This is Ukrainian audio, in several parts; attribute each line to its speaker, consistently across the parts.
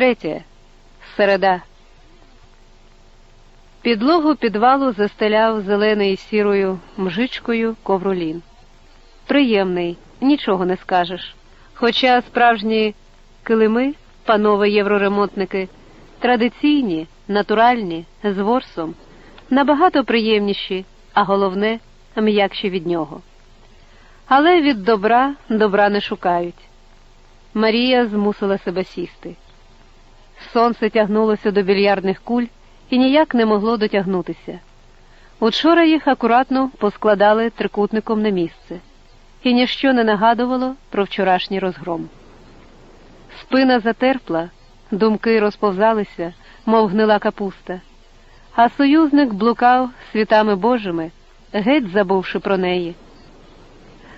Speaker 1: Третє. Середа. Підлогу підвалу застеляв зеленою сірою мжичкою ковролін. Приємний, нічого не скажеш. Хоча справжні килими, панове євроремонтники, традиційні, натуральні, з ворсом, набагато приємніші, а головне, м'якші від нього. Але від добра добра не шукають. Марія змусила себе сісти. Сонце тягнулося до більярдних куль і ніяк не могло дотягнутися. Учора їх акуратно поскладали трикутником на місце, і ніщо не нагадувало про вчорашній розгром. Спина затерпла, думки розповзалися, мов гнила капуста, а союзник блукав світами Божими, геть забувши про неї.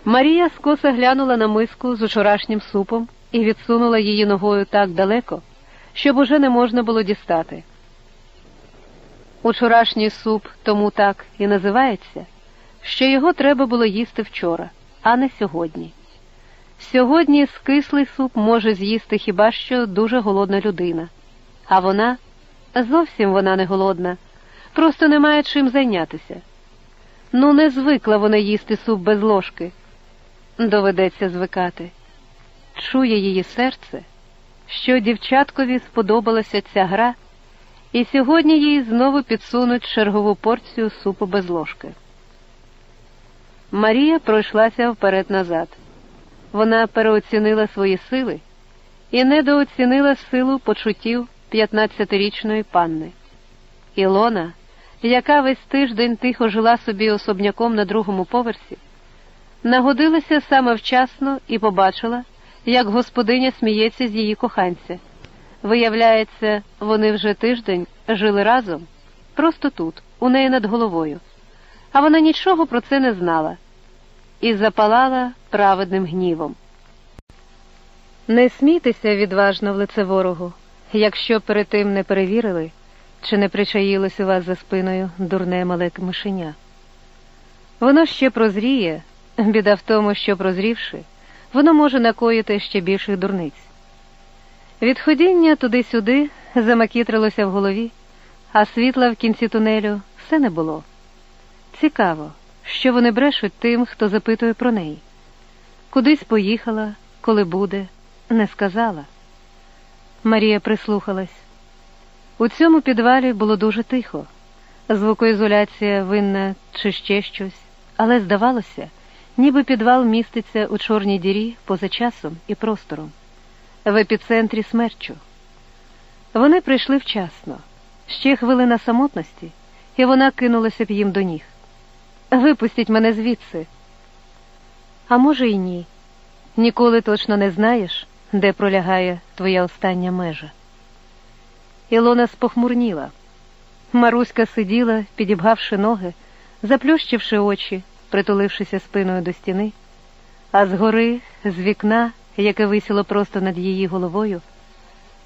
Speaker 1: Марія скоса глянула на миску з учорашнім супом і відсунула її ногою так далеко, щоб уже не можна було дістати. Учорашній суп тому так і називається, що його треба було їсти вчора, а не сьогодні. Сьогодні скислий суп може з'їсти хіба що дуже голодна людина, а вона зовсім вона не голодна, просто не має чим зайнятися. Ну, не звикла вона їсти суп без ложки. Доведеться звикати. Чує її серце, що дівчаткові сподобалася ця гра, і сьогодні їй знову підсунуть чергову порцію супу без ложки. Марія пройшлася вперед назад. Вона переоцінила свої сили і недооцінила силу почуттів 15-річної панни. Ілона, яка весь тиждень тихо жила собі особняком на другому поверсі, нагодилася саме вчасно і побачила, як господиня сміється з її коханця. Виявляється, вони вже тиждень жили разом, просто тут, у неї над головою, а вона нічого про це не знала і запалала праведним гнівом. Не смійтеся відважно в лице ворогу, якщо перед тим не перевірили, чи не причаїлось у вас за спиною дурне мале мишеня. Воно ще прозріє, біда в тому, що прозрівши, воно може накоїти ще більших дурниць. Відходіння туди-сюди замакітрилося в голові, а світла в кінці тунелю все не було. Цікаво, що вони брешуть тим, хто запитує про неї. Кудись поїхала, коли буде, не сказала. Марія прислухалась. У цьому підвалі було дуже тихо, звукоізоляція винна чи ще щось, але здавалося, ніби підвал міститься у чорній дірі поза часом і простором, в епіцентрі смерчу. Вони прийшли вчасно, ще хвилина самотності, і вона кинулася б їм до ніг. Випустіть мене звідси. А може, й ні. Ніколи точно не знаєш, де пролягає твоя остання межа. Ілона спохмурніла. Маруська сиділа, підібгавши ноги, заплющивши очі, притулившися спиною до стіни, а згори, з вікна, яке висіло просто над її головою,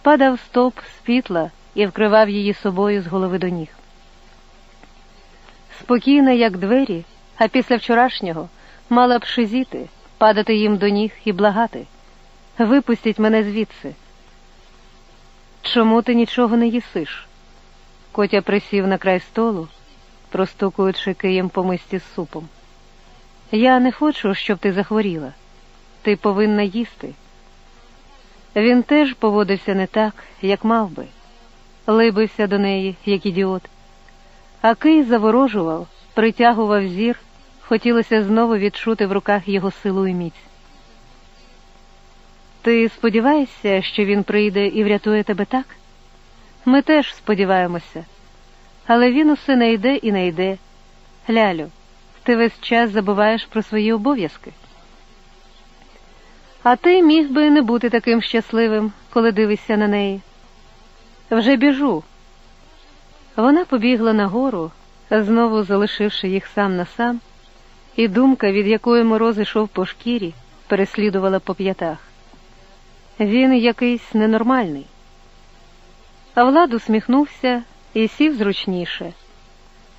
Speaker 1: падав стоп з пітла і вкривав її собою з голови до ніг. Спокійна, як двері, а після вчорашнього мала б шизіти, падати їм до ніг і благати. Випустіть мене звідси. Чому ти нічого не їсиш? Котя присів на край столу, простукуючи києм по мисті з супом. Я не хочу, щоб ти захворіла. Ти повинна їсти. Він теж поводився не так, як мав би, либився до неї, як ідіот. А кий заворожував, притягував зір, хотілося знову відчути в руках його силу і міць. Ти сподіваєшся, що він прийде і врятує тебе так? Ми теж сподіваємося, але він усе не йде і не йде. Лялю, ти весь час забуваєш про свої обов'язки. А ти міг би не бути таким щасливим, коли дивишся на неї. Вже біжу. Вона побігла нагору, знову залишивши їх сам на сам, і думка, від якої мороз ішов по шкірі, переслідувала по п'ятах. Він якийсь ненормальний. А Влад усміхнувся і сів зручніше.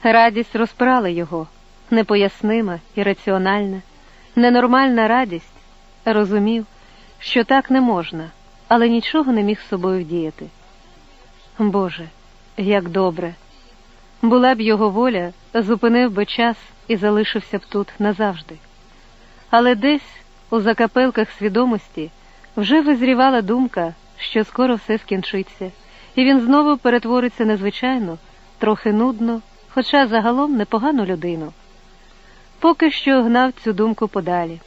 Speaker 1: Радість розпирала його, непояснима і раціональна, ненормальна радість, розумів, що так не можна, але нічого не міг з собою вдіяти. Боже, як добре! Була б його воля, зупинив би час і залишився б тут назавжди. Але десь, у закапелках свідомості, вже визрівала думка, що скоро все скінчиться, і він знову перетвориться незвичайно, трохи нудно, хоча загалом непогану людину. Поки що гнав цю думку подалі.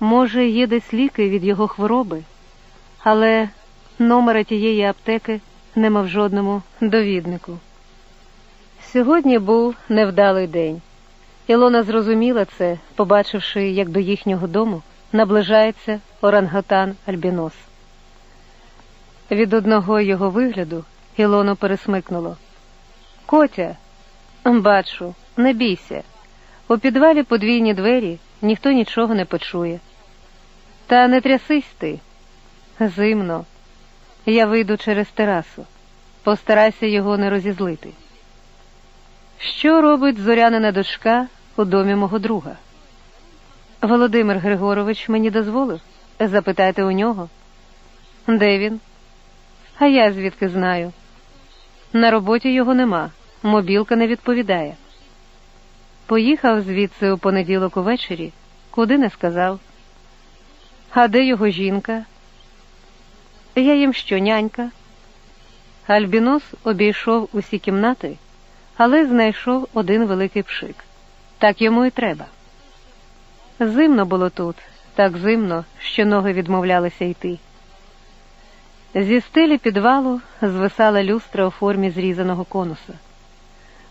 Speaker 1: Може, є десь ліки від його хвороби, але номера тієї аптеки нема в жодному довіднику. Сьогодні був невдалий день. Ілона зрозуміла це, побачивши, як до їхнього дому наближається оранготан Альбінос. Від одного його вигляду Ілону пересмикнуло. Котя, бачу, не бійся. У підвалі подвійні двері ніхто нічого не почує. Та не трясись ти. Зимно. Я вийду через терасу. Постарайся його не розізлити. Що робить зорянина дочка у домі мого друга? Володимир Григорович мені дозволив? Запитайте у нього. Де він? А я звідки знаю? На роботі його нема, мобілка не відповідає. Поїхав звідси у понеділок увечері, куди не сказав. А де його жінка? Я їм що, нянька? Альбінос обійшов усі кімнати, але знайшов один великий пшик. Так йому і треба. Зимно було тут, так зимно, що ноги відмовлялися йти. Зі стелі підвалу звисала люстра у формі зрізаного конуса.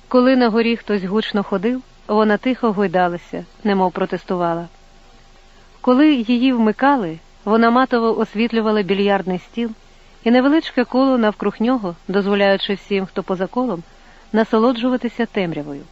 Speaker 1: Коли на горі хтось гучно ходив, вона тихо гойдалася, немов протестувала. Коли її вмикали, вона матово освітлювала більярдний стіл і невеличке коло навкруг нього, дозволяючи всім, хто поза колом, насолоджуватися темрявою.